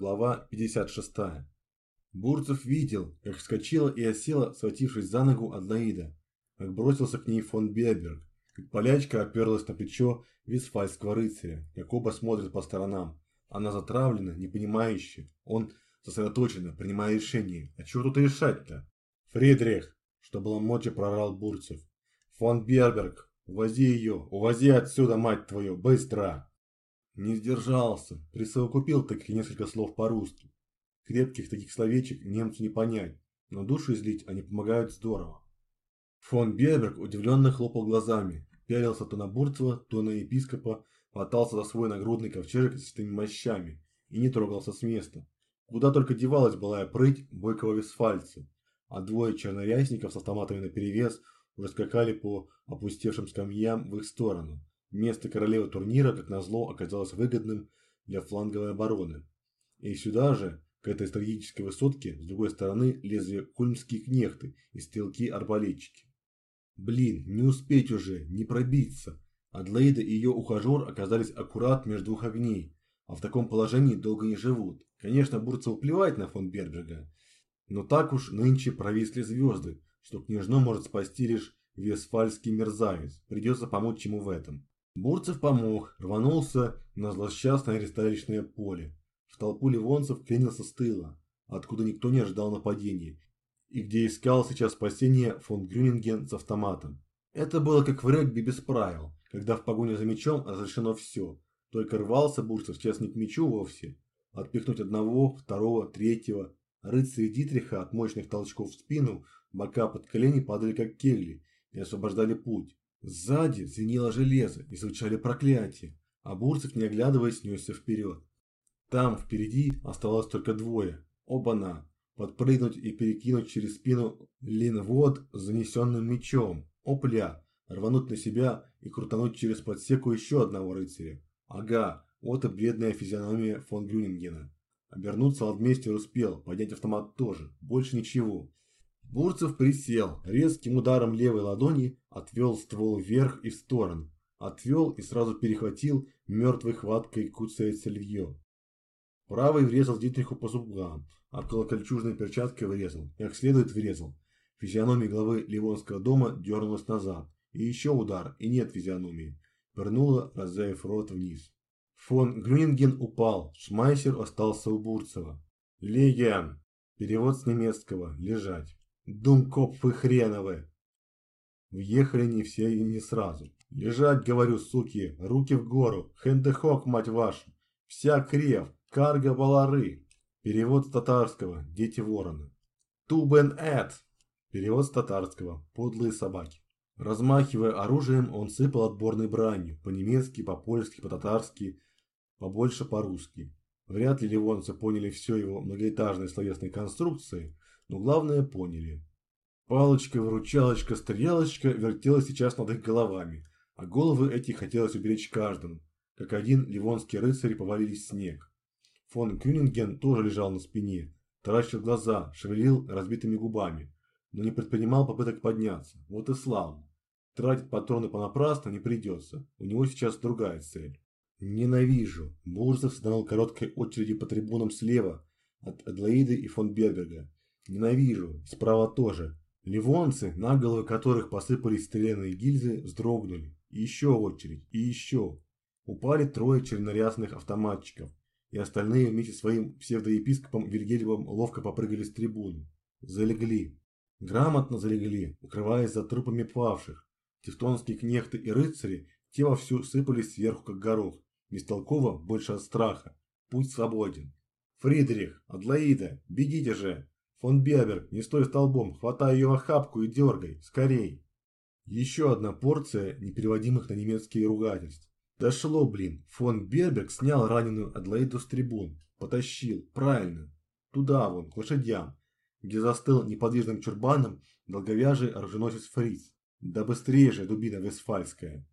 Глава 56. Бурцев видел, как вскочила и осела, схватившись за ногу Адлоида, как бросился к ней фон Берберг, как полячка оперлась на плечо висфальского рыцаря, как оба смотрят по сторонам. Она затравлена, непонимающе, он сосредоточенно, принимая решение. А чего тут решать-то? Фридрих, что было мочи, прорал Бурцев. Фон Берберг, увози ее, увози отсюда, мать твою, быстро! Не сдержался, присовокупил таких несколько слов по-русски. Крепких таких словечек немцу не понять, но душу излить они помогают здорово. Фон Берберг удивленно хлопал глазами, пялился то на Бурцева, то на епископа, хватался за свой нагрудный ковчежек с этими мощами и не трогался с места. Куда только девалась былая прыть бойкого висфальца, а двое чернорясников с автоматами наперевес уже скакали по опустевшим скамьям в их сторону. Место королевы турнира, как назло, оказалось выгодным для фланговой обороны. И сюда же, к этой стратегической высотке, с другой стороны, лезли кульмские кнехты и стрелки-арбалетчики. Блин, не успеть уже, не пробиться. Адлейда и ее ухажер оказались аккурат между двух огней, а в таком положении долго не живут. Конечно, Бурцеву плевать на фон Берберга, но так уж нынче провисли звезды, что княжну может спасти лишь весфальский мерзавец. Придется помочь ему в этом. Бурцев помог, рванулся на злосчастное ресталищное поле. В толпу ливонцев клинился с тыла, откуда никто не ожидал нападения, и где искал сейчас спасение фон Грюнинген с автоматом. Это было как в регби без правил, когда в погоне за мячом разрешено все. Только рвался Бурцев сейчас не к мячу вовсе, а отпихнуть одного, второго, третьего. Рыцари Дитриха от мощных толчков в спину, бока под колени падали как кегли и освобождали путь. Сзади звенело железо и звучали проклятия, а Бурцев, не оглядываясь, несся вперед. Там, впереди, оставалось только двое. Оба-на. Подпрыгнуть и перекинуть через спину линвод с занесенным мечом. Опля. Рвануть на себя и крутануть через подсеку еще одного рыцаря. Ага, вот и бледная физиономия фон Гюнингена. Обернуться Ладмейстер успел, поднять автомат тоже. Больше ничего. Бурцев присел, резким ударом левой ладони отвел ствол вверх и в сторону. Отвел и сразу перехватил мертвой хваткой куцаясь лье. Правый врезал Дитриху по зубам, а колокольчужной перчаткой врезал, как следует врезал. Физиономия главы Ливонского дома дернулась назад. И еще удар, и нет физиономии. Вернула, раззяев рот вниз. Фон Грюнинген упал, Шмайсер остался у Бурцева. Леген. Перевод с немецкого. Лежать. Думкопфы хреновы. Въехали не все и не сразу. Лежать, говорю, суки, руки в гору, хендехок, мать вашу. Вся крев, карга балары. Перевод с татарского, дети ворона. Тубен эт. Перевод с татарского, подлые собаки. Размахивая оружием, он сыпал отборной бранью, по-немецки, по-польски, по-татарски, побольше по-русски. Вряд ли ливонцы поняли все его многоэтажной словесной конструкции, но главное поняли. Палочка-выручалочка, стрелялочка вертелась сейчас над их головами, а головы эти хотелось уберечь каждому, как один ливонский рыцарь повалились в снег. Фон Кюнинген тоже лежал на спине, таращил глаза, шевелил разбитыми губами, но не предпринимал попыток подняться. Вот и славно. Тратить патроны понапрасну не придется, у него сейчас другая цель. Ненавижу. Бурцев сданул короткой очереди по трибунам слева от Адлоиды и фон Берберга. Ненавижу. Справа тоже. Ливонцы, на головы которых посыпались стреляные гильзы, вздрогнули. И еще очередь. И еще. Упали трое чернорясных автоматчиков. И остальные вместе с своим псевдоепископом Вильгельмом ловко попрыгали с трибуны. Залегли. Грамотно залегли, укрываясь за трупами павших. Тевтонские кнехты и рыцари, те вовсю сыпались сверху, как горох. Бестолково, больше от страха. Путь свободен. Фридрих, Адлоида, бегите же! Фон Берберг, не стой столбом, хватай ее в охапку и дергай, скорей. Еще одна порция непереводимых на немецкие ругательств. Дошло, блин. Фон Берберг снял раненую Адлоиду с трибун. Потащил, правильно. Туда вон, к лошадям, где застыл неподвижным чурбаном долговяжий оруженосец Фриц. Да быстрее же, дубина Вестфальская.